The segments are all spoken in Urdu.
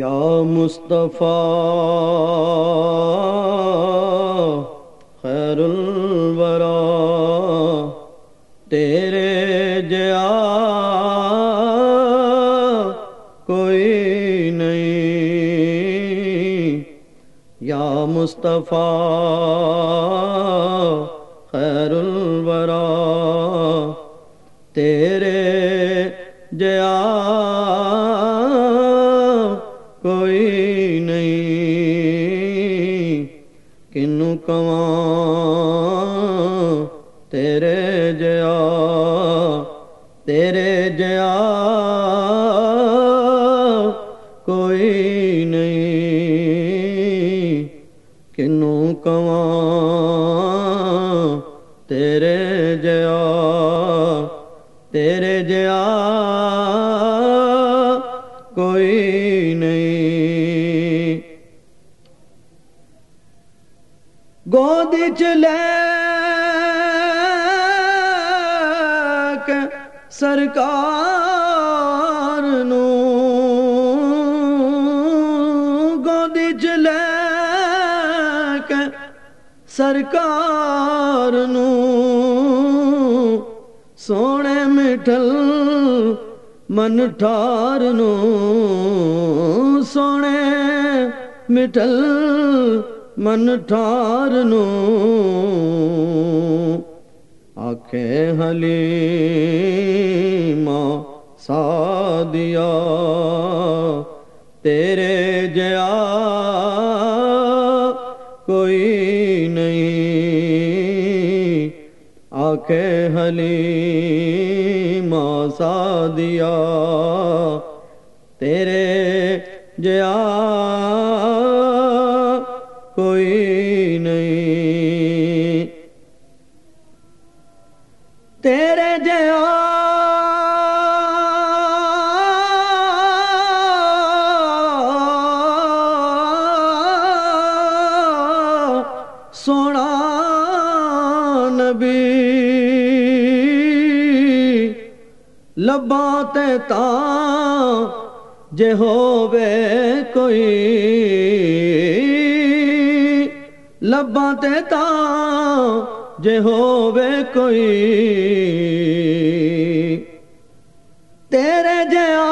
یا مصطفیٰ خیر الورا تیرے جیا کوئی نہیں۔ یا مصطفیٰ خیر الورا کنو کواں تیرے جیا تیرے جیا، کوئی نہیں کنو کواں تیرے جیا تیرے جیا، کوئی گود چلے سرکار نو گود چلے سرکار نو سونے مٹھل من ٹھار نو سونے مٹھل من ٹھار نو آنکھیں حلیمہ سادیا تیرے جیا کوئی نہیں آنکھیں حلیمہ سادیا تیرے جیا سونا نبی۔ لباں تے تاں جے ہووے کوئی۔ لباں تے تاں جے ہووے کوئی تیرے جیا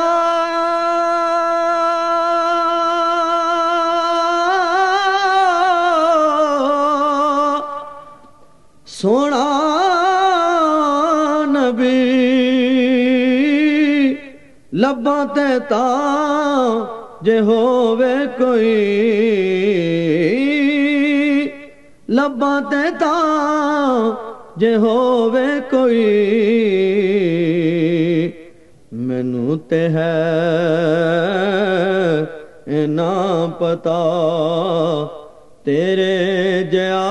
سونا نبی لباں تے تاں جے ہووے کوئی لباں تے تاں جے ہووے کوئی مینوں تے ہے اینا پتا تیرے جیا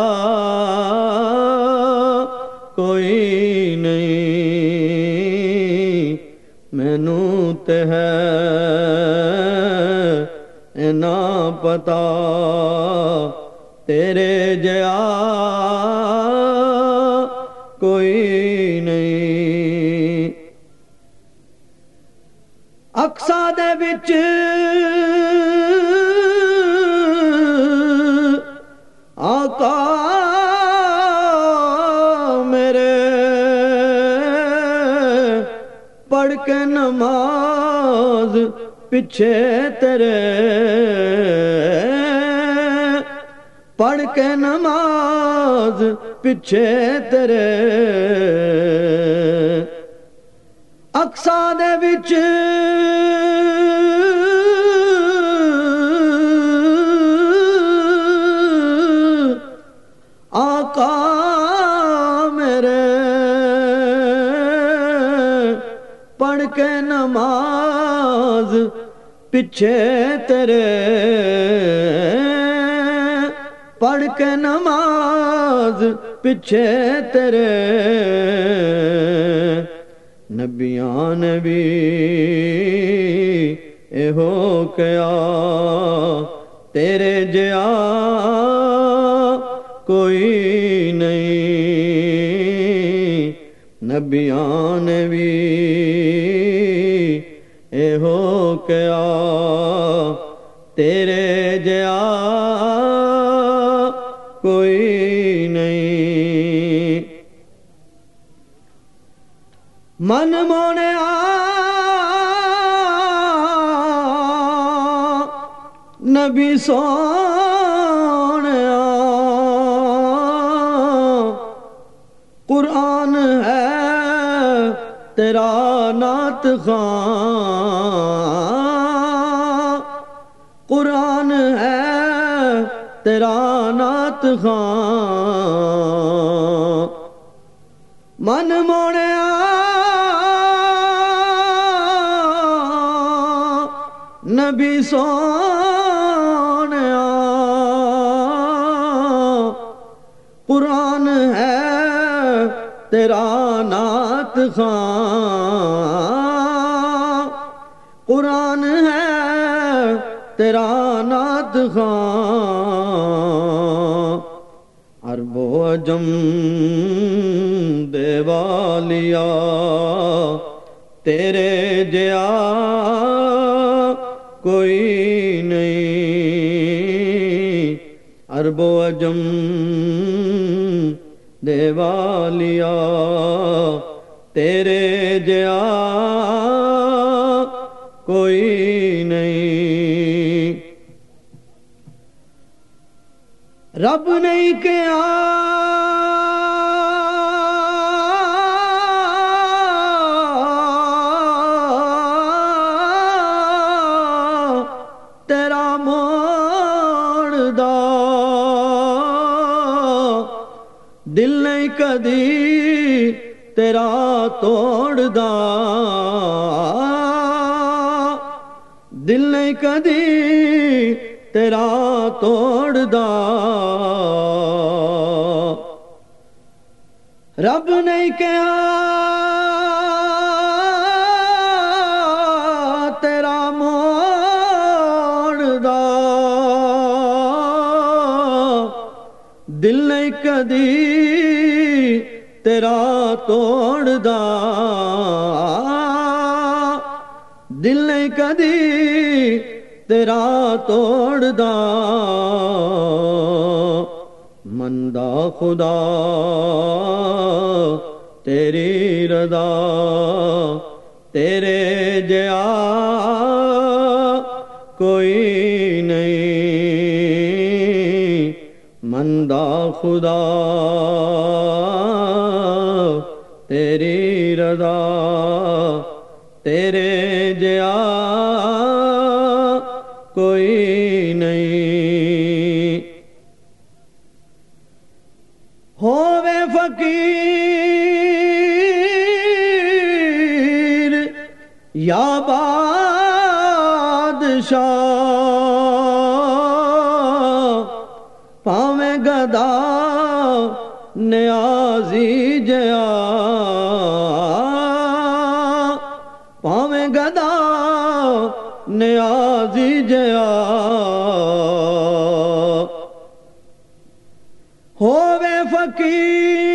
کوئی نہیں مینوں تے ہے اینا پتا تیرے جیا کوئی نہیں۔ اکسا دے وچ آقا میرے پڑھ کے نماز پیچھے تیرے پڑھ کے نماز پیچھے تیرے۔ اکسا دے وچ آقا میرے۔ پڑھ کے نماز پیچھے تیرے۔ پڑھ کے نماز پیچھے تیرے نبیان بھی اے ہو کیا تیرے جیا کوئی نہیں۔ نبیان بھی اے ہو کیا تیرے نبی سونے قرآن ہے تیرا نات خان قرآن ہے تیرا نات خان من موڑیا۔ نبی سونے قرآن ہے، تیرا نات خان قرآن ہے، تیرا نات خان عرب و عجم دیوالیا تیرے جیا کوئی نہیں۔ عرب و عجم دیوالیا تیرے جیا کوئی نہیں۔ رب نہیں کیا۔ تیرا موڑ دا۔ دل نہیں کدی تیرا توڑ دا۔ دل نہیں کدی تیرا توڑ دا۔ رب نہیں کیا تیرا موڑ دا۔ دل نہیں کدی تیرا توڑ دا۔ دل نہیں کدی تیرا توڑ دا۔ مندا خدا، تیری ردا تیرے جیا۔ کوئی نہیں، مندا خدا۔ تیری ردا تیرے جیا کوئی نہیں۔ ہووے فقیر یا بادشاہ پاویں گدا نیازی جیا۔ نیازی جیا۔ ہووے فقیر۔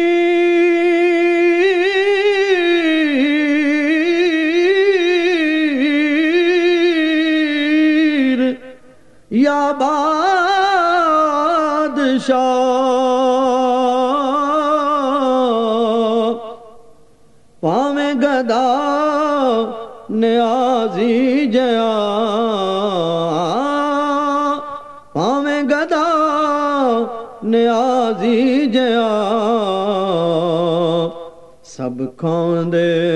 یا بادشاہ۔ پاویں گدا نیازی جیا۔ پاویں گدا نیازی جیا۔ سب کھان دے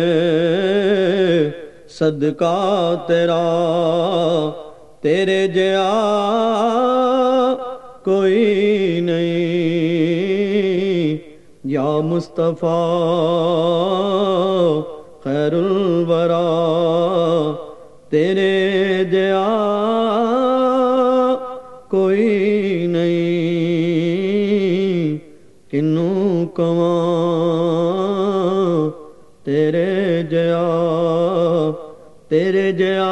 صدقہ تیرا، تیرے جیا کوئی نہیں۔ یا مصطفیٰ خیر الورا تیرے جیا کوئی نہیں کنوں کواں تیرے جیا تیرے جیا